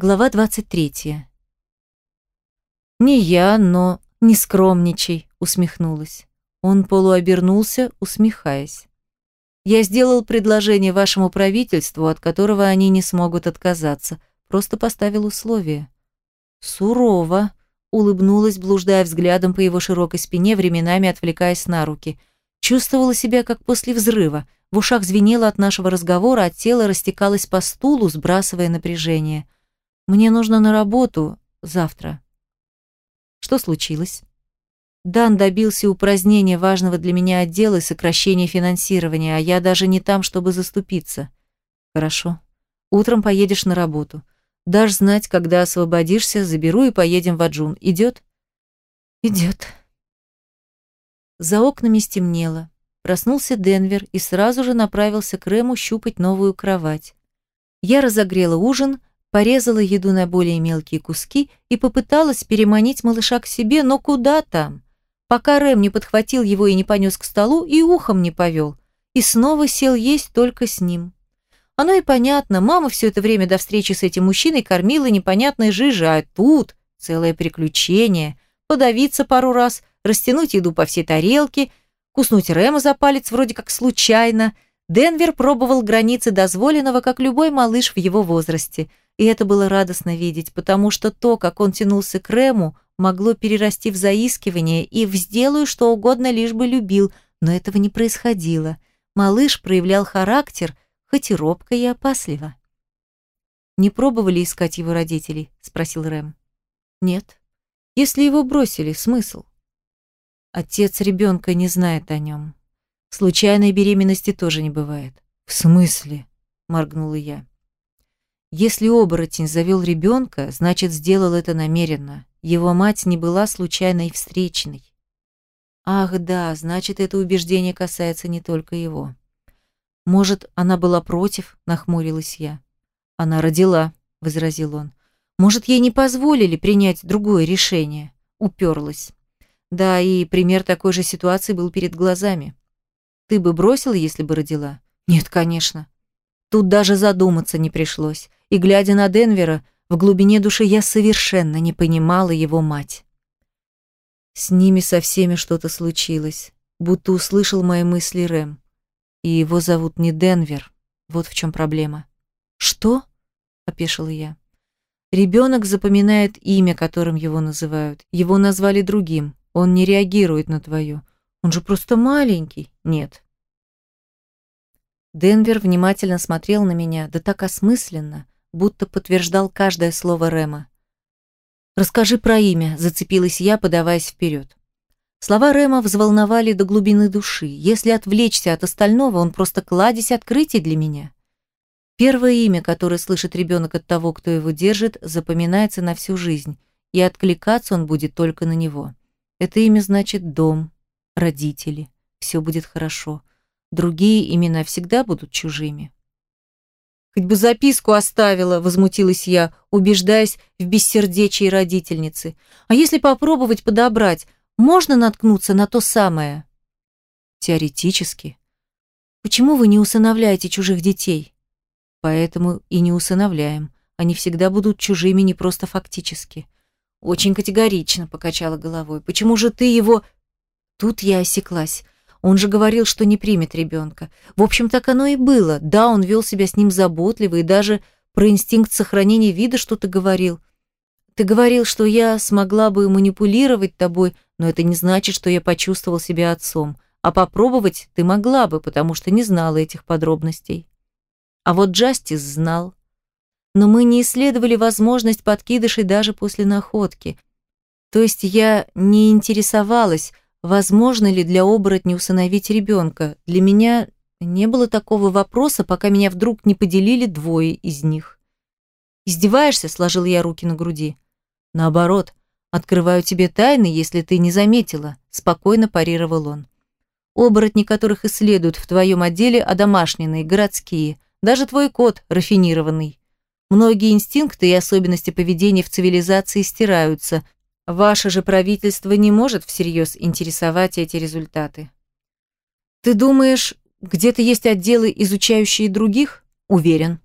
Глава 23. «Не я, но не скромничай», — усмехнулась. Он полуобернулся, усмехаясь. «Я сделал предложение вашему правительству, от которого они не смогут отказаться. Просто поставил условия». «Сурово», — улыбнулась, блуждая взглядом по его широкой спине, временами отвлекаясь на руки. Чувствовала себя, как после взрыва. В ушах звенело от нашего разговора, а тело растекалось по стулу, сбрасывая напряжение. Мне нужно на работу завтра. Что случилось? Дан добился упразднения важного для меня отдела и сокращения финансирования, а я даже не там, чтобы заступиться. Хорошо. Утром поедешь на работу. Дашь знать, когда освободишься, заберу и поедем в Аджун. Идет? Идет. За окнами стемнело. Проснулся Денвер и сразу же направился к Рэму щупать новую кровать. Я разогрела ужин, порезала еду на более мелкие куски и попыталась переманить малыша к себе, но куда там? Пока Рэм не подхватил его и не понес к столу, и ухом не повел. И снова сел есть только с ним. Оно и понятно, мама все это время до встречи с этим мужчиной кормила непонятной жижи, а тут целое приключение. Подавиться пару раз, растянуть еду по всей тарелке, куснуть Рэма за палец вроде как случайно. Денвер пробовал границы дозволенного, как любой малыш в его возрасте – и это было радостно видеть, потому что то, как он тянулся к Рему, могло перерасти в заискивание и в «сделаю что угодно, лишь бы любил», но этого не происходило. Малыш проявлял характер, хоть и робко и опасливо. «Не пробовали искать его родителей?» – спросил Рэм. «Нет. Если его бросили, смысл?» Отец ребенка не знает о нем. Случайной беременности тоже не бывает. «В смысле?» – моргнула я. Если оборотень завел ребенка, значит, сделал это намеренно. Его мать не была случайной встречной. Ах да, значит, это убеждение касается не только его. Может, она была против, нахмурилась я. Она родила, возразил он. Может, ей не позволили принять другое решение? Уперлась. Да, и пример такой же ситуации был перед глазами. Ты бы бросила, если бы родила? Нет, конечно. Тут даже задуматься не пришлось и, глядя на Денвера, в глубине души я совершенно не понимала его мать. С ними со всеми что-то случилось, будто услышал мои мысли Рэм. И его зовут не Денвер, вот в чем проблема. «Что?» – опешила я. Ребенок запоминает имя, которым его называют. Его назвали другим. Он не реагирует на твое. Он же просто маленький. Нет. Денвер внимательно смотрел на меня, да так осмысленно, будто подтверждал каждое слово Рема. «Расскажи про имя», – зацепилась я, подаваясь вперед. Слова Рема взволновали до глубины души. Если отвлечься от остального, он просто кладезь открытий для меня. Первое имя, которое слышит ребенок от того, кто его держит, запоминается на всю жизнь, и откликаться он будет только на него. Это имя значит «дом», «родители», «все будет хорошо». Другие имена всегда будут чужими. Хоть бы записку оставила, возмутилась я, убеждаясь в бессердечии родительницы. А если попробовать подобрать, можно наткнуться на то самое? Теоретически. Почему вы не усыновляете чужих детей? Поэтому и не усыновляем. Они всегда будут чужими не просто фактически. Очень категорично покачала головой. Почему же ты его... Тут я осеклась. Он же говорил, что не примет ребенка. В общем, так оно и было. Да, он вел себя с ним заботливо и даже про инстинкт сохранения вида что-то говорил. Ты говорил, что я смогла бы манипулировать тобой, но это не значит, что я почувствовал себя отцом. А попробовать ты могла бы, потому что не знала этих подробностей. А вот Джастис знал. Но мы не исследовали возможность подкидышей даже после находки. То есть я не интересовалась, возможно ли для оборотня усыновить ребенка. Для меня не было такого вопроса, пока меня вдруг не поделили двое из них. «Издеваешься?» – сложил я руки на груди. «Наоборот, открываю тебе тайны, если ты не заметила», – спокойно парировал он. «Оборотни, которых исследуют в твоем отделе, одомашненные, городские. Даже твой кот рафинированный. Многие инстинкты и особенности поведения в цивилизации стираются, Ваше же правительство не может всерьез интересовать эти результаты. Ты думаешь, где-то есть отделы, изучающие других? Уверен.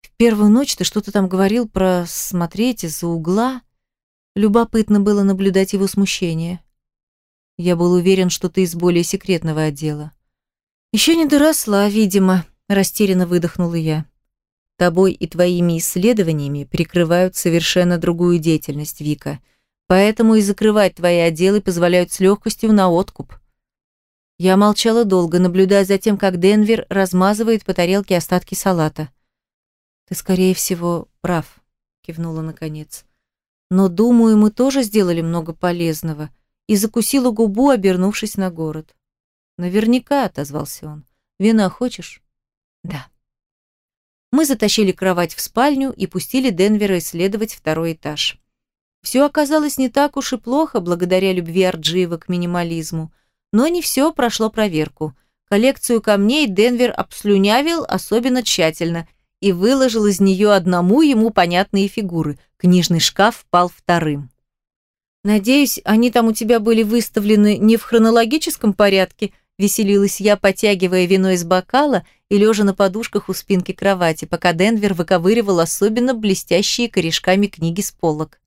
В первую ночь ты что-то там говорил про смотреть из-за угла. Любопытно было наблюдать его смущение. Я был уверен, что ты из более секретного отдела. Еще не доросла, видимо, растерянно выдохнула я. Тобой и твоими исследованиями прикрывают совершенно другую деятельность, Вика. Поэтому и закрывать твои отделы позволяют с легкостью на откуп. Я молчала долго, наблюдая за тем, как Денвер размазывает по тарелке остатки салата. «Ты, скорее всего, прав», — кивнула наконец. «Но, думаю, мы тоже сделали много полезного», и закусила губу, обернувшись на город. «Наверняка», — отозвался он. «Вина хочешь?» «Да». Мы затащили кровать в спальню и пустили Денвера исследовать второй этаж. Все оказалось не так уж и плохо, благодаря любви Арджиева к минимализму. Но не все прошло проверку. Коллекцию камней Денвер обслюнявил особенно тщательно и выложил из нее одному ему понятные фигуры. Книжный шкаф пал вторым. «Надеюсь, они там у тебя были выставлены не в хронологическом порядке», веселилась я, потягивая вино из бокала и лежа на подушках у спинки кровати, пока Денвер выковыривал особенно блестящие корешками книги с полок.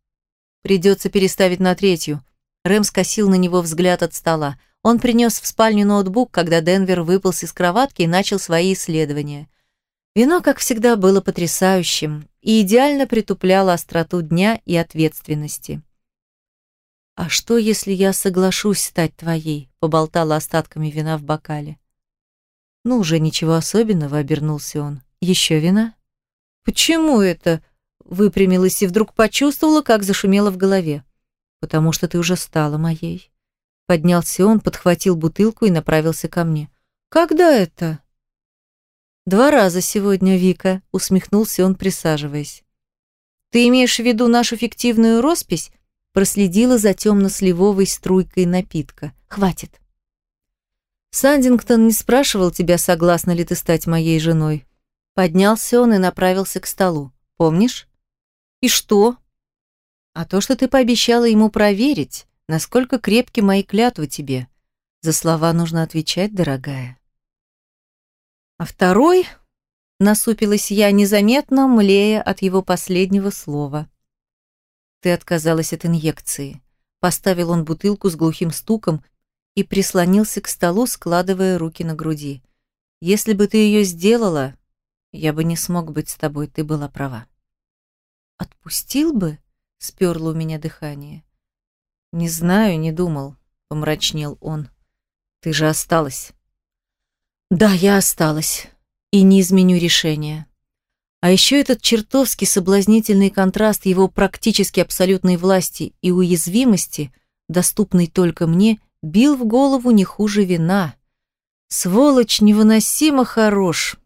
«Придется переставить на третью». Рэм скосил на него взгляд от стола. Он принес в спальню ноутбук, когда Денвер выполз из кроватки и начал свои исследования. Вино, как всегда, было потрясающим и идеально притупляло остроту дня и ответственности. «А что, если я соглашусь стать твоей?» — поболтала остатками вина в бокале. «Ну, уже ничего особенного», — обернулся он. «Еще вина?» «Почему это?» — выпрямилась и вдруг почувствовала, как зашумело в голове. «Потому что ты уже стала моей». Поднялся он, подхватил бутылку и направился ко мне. «Когда это?» «Два раза сегодня, Вика», — усмехнулся он, присаживаясь. «Ты имеешь в виду нашу фиктивную роспись?» проследила за темно-сливовой струйкой напитка. «Хватит». «Сандингтон не спрашивал тебя, согласна ли ты стать моей женой». Поднялся он и направился к столу. «Помнишь?» «И что?» «А то, что ты пообещала ему проверить, насколько крепки мои клятвы тебе. За слова нужно отвечать, дорогая». А второй, насупилась я незаметно, млея от его последнего слова. Ты отказалась от инъекции. Поставил он бутылку с глухим стуком и прислонился к столу, складывая руки на груди. Если бы ты ее сделала, я бы не смог быть с тобой, ты была права. Отпустил бы? Сперло у меня дыхание. Не знаю, не думал, помрачнел он. Ты же осталась. Да, я осталась. И не изменю решения. А еще этот чертовски соблазнительный контраст его практически абсолютной власти и уязвимости, доступный только мне, бил в голову не хуже вина. Сволочь невыносимо хорош.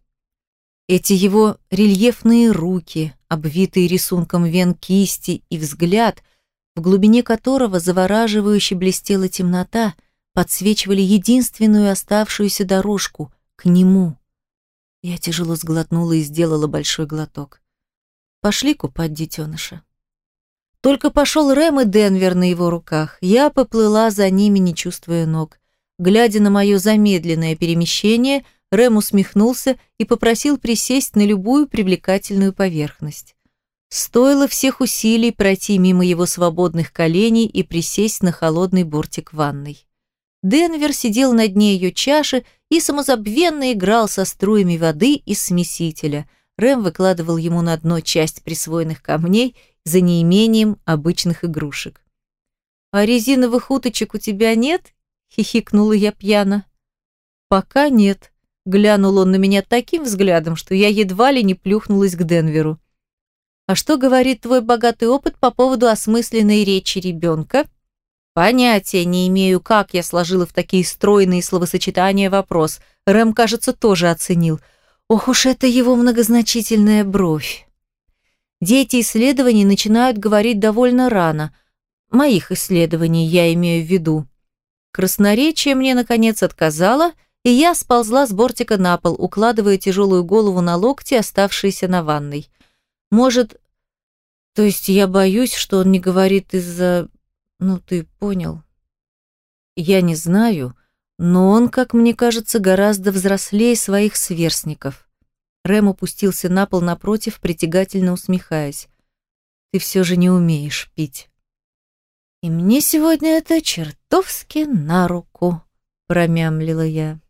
Эти его рельефные руки, обвитые рисунком вен кисти и взгляд, в глубине которого завораживающе блестела темнота, подсвечивали единственную оставшуюся дорожку к нему. Я тяжело сглотнула и сделала большой глоток. Пошли купать детеныша. Только пошел Рэм и Денвер на его руках. Я поплыла за ними, не чувствуя ног. Глядя на мое замедленное перемещение, Рэм усмехнулся и попросил присесть на любую привлекательную поверхность. Стоило всех усилий пройти мимо его свободных коленей и присесть на холодный бортик ванной. Денвер сидел на дне ее чаши и самозабвенно играл со струями воды из смесителя. Рэм выкладывал ему на дно часть присвоенных камней за неимением обычных игрушек. «А резиновых уточек у тебя нет?» — хихикнула я пьяно. «Пока нет», — глянул он на меня таким взглядом, что я едва ли не плюхнулась к Денверу. «А что говорит твой богатый опыт по поводу осмысленной речи ребенка?» Понятия не имею, как я сложила в такие стройные словосочетания вопрос. Рэм, кажется, тоже оценил. Ох уж это его многозначительная бровь. Дети исследований начинают говорить довольно рано. Моих исследований я имею в виду. Красноречие мне, наконец, отказало, и я сползла с бортика на пол, укладывая тяжелую голову на локти, оставшиеся на ванной. Может, то есть я боюсь, что он не говорит из-за ну, ты понял. Я не знаю, но он, как мне кажется, гораздо взрослее своих сверстников. Рэм опустился на пол напротив, притягательно усмехаясь. «Ты все же не умеешь пить». «И мне сегодня это чертовски на руку», — промямлила я.